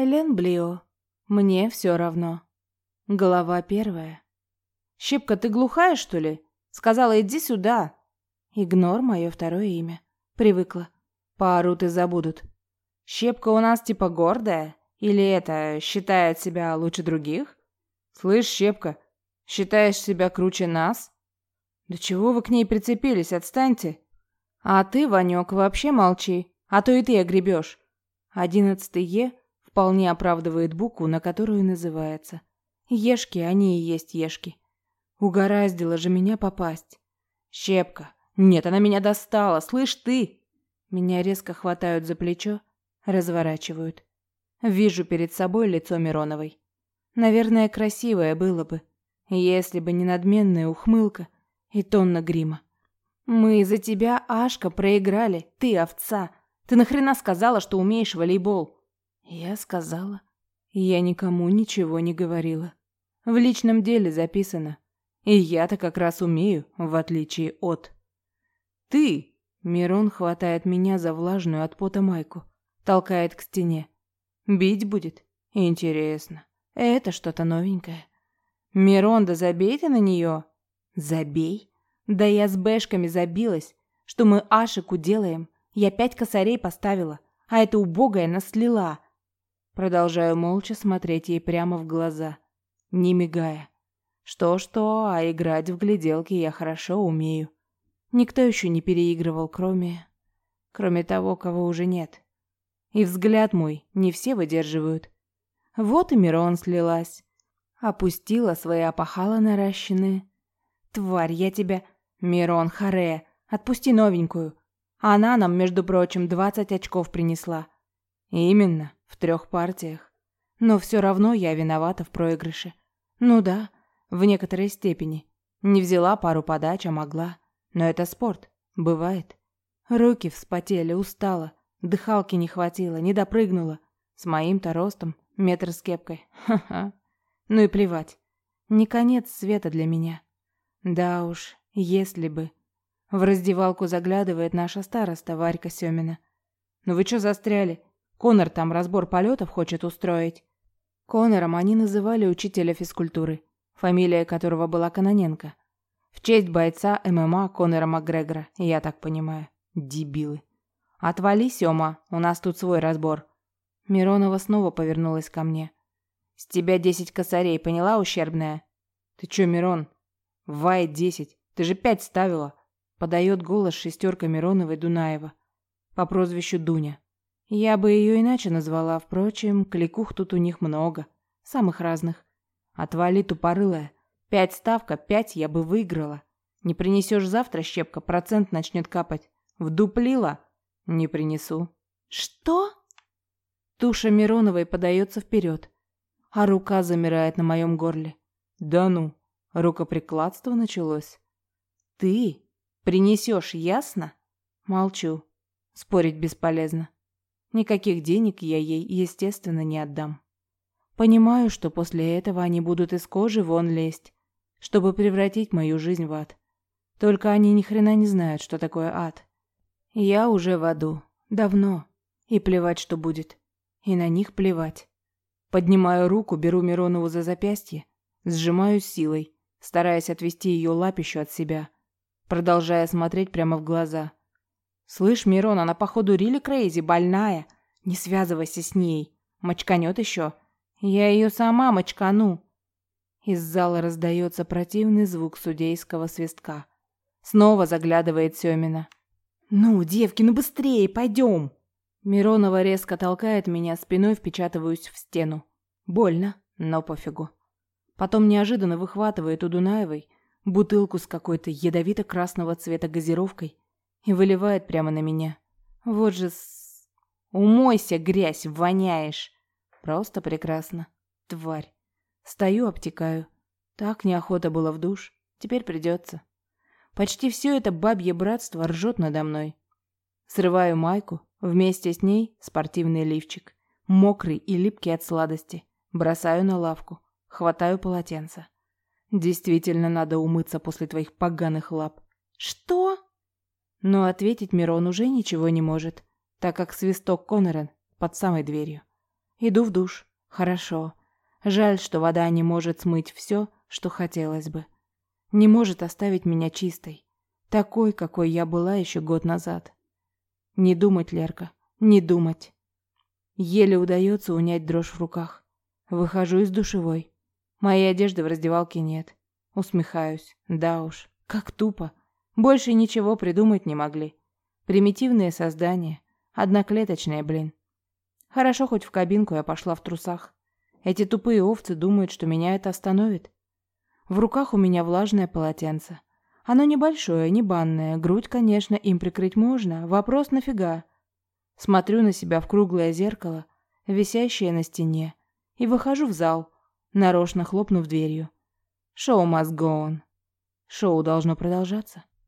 Элен Блио. Мне все равно. Глава первая. «Щепка, ты глухая, что ли?» Сказала, иди сюда. Игнор мое второе имя. Привыкла. Поорут и забудут. Щепка у нас типа гордая? Или это, считает себя лучше других? Слышь, Щепка, считаешь себя круче нас? Да чего вы к ней прицепились, отстаньте. А ты, Ванек, вообще молчи, а то и ты огребешь. Одиннадцатый Е вполне оправдывает букву, на которую называется. Ешки, они и есть ешки. Угораздило же меня попасть. Щепка. Нет, она меня достала, слышь ты? Меня резко хватают за плечо, разворачивают. Вижу перед собой лицо Мироновой. Наверное, красивое было бы, если бы не надменная ухмылка и тонна грима. Мы из-за тебя, Ашка, проиграли. Ты овца. Ты нахрена сказала, что умеешь волейбол? Я сказала. Я никому ничего не говорила. В личном деле записано. И я-то как раз умею, в отличие от... Ты! Мирон хватает меня за влажную от пота майку, толкает к стене. Бить будет? Интересно. Это что-то новенькое. Мирон, да забей ты на нее. Забей? Да я с бэшками забилась, что мы Ашику делаем. Я пять косарей поставила, а эта убогая наслила. Продолжаю молча смотреть ей прямо в глаза, не мигая. Что-что, а играть в гляделки я хорошо умею. Никто еще не переигрывал, кроме... Кроме того, кого уже нет. И взгляд мой не все выдерживают. Вот и Мирон слилась. Опустила свои опахала наращенные. Тварь, я тебя... Мирон, харе, отпусти новенькую. Она нам, между прочим, двадцать очков принесла. Именно, в трех партиях. Но все равно я виновата в проигрыше. Ну да, в некоторой степени. Не взяла пару подач, а могла. Но это спорт. Бывает. Руки вспотели, устала. Дыхалки не хватило, не допрыгнула. С моим-то ростом, метр с кепкой. Ха-ха. Ну и плевать. Не конец света для меня. Да уж, если бы. В раздевалку заглядывает наша староста Варька Семина. «Ну вы что застряли? Конор там разбор полетов хочет устроить». Конором они называли учителя физкультуры, фамилия которого была Каноненко. В честь бойца ММА Конора Макгрегора, я так понимаю. Дебилы. «Отвали, Сёма, у нас тут свой разбор». Миронова снова повернулась ко мне. «С тебя десять косарей, поняла, ущербная?» «Ты чё, Мирон?» «Вай, десять. Ты же пять ставила. Подает голос шестерка Мироновой Дунаева. По прозвищу Дуня. Я бы ее иначе назвала, впрочем, кликух тут у них много. Самых разных. Отвали, тупорылая. Пять ставка, пять я бы выиграла. Не принесешь завтра, щепка, процент начнет капать. Вдуплила? Не принесу. Что? Туша Мироновой подается вперед, а рука замирает на моем горле. Да ну, рукоприкладство началось. Ты Принесешь, ясно? Молчу. Спорить бесполезно. Никаких денег я ей, естественно, не отдам. Понимаю, что после этого они будут из кожи вон лезть, чтобы превратить мою жизнь в ад. Только они ни хрена не знают, что такое ад. Я уже в аду. Давно. И плевать, что будет. И на них плевать. Поднимаю руку, беру Миронову за запястье, сжимаю силой, стараясь отвести ее лапищу от себя продолжая смотреть прямо в глаза. «Слышь, Мирон, она походу рили крейзи, больная. Не связывайся с ней. Мочканет еще. Я ее сама мочкану». Из зала раздается противный звук судейского свистка. Снова заглядывает Семина. «Ну, девки, ну быстрее, пойдем!» Миронова резко толкает меня, спиной впечатываюсь в стену. Больно, но пофигу. Потом неожиданно выхватывает у Дунаевой бутылку с какой-то ядовито-красного цвета газировкой и выливает прямо на меня. Вот же с... Умойся, грязь, воняешь. Просто прекрасно. Тварь. Стою, обтекаю. Так неохота было в душ. Теперь придется. Почти все это бабье братство ржет надо мной. Срываю майку, вместе с ней спортивный лифчик. Мокрый и липкий от сладости. Бросаю на лавку. Хватаю полотенце. Действительно надо умыться после твоих поганых лап. Что? Но ответить Мирон уже ничего не может, так как свисток Конорен под самой дверью. Иду в душ. Хорошо. Жаль, что вода не может смыть все, что хотелось бы. Не может оставить меня чистой. Такой, какой я была еще год назад. Не думать, Лерка, не думать. Еле удается унять дрожь в руках. Выхожу из душевой. Моей одежды в раздевалке нет. Усмехаюсь. Да уж, как тупо. Больше ничего придумать не могли. Примитивные создания. Одноклеточные, блин. Хорошо, хоть в кабинку я пошла в трусах. Эти тупые овцы думают, что меня это остановит. В руках у меня влажное полотенце. Оно небольшое, не банное. Грудь, конечно, им прикрыть можно. Вопрос нафига? Смотрю на себя в круглое зеркало, висящее на стене, и выхожу в зал, нарочно хлопнув дверью. Шоу must go on. Шоу должно продолжаться.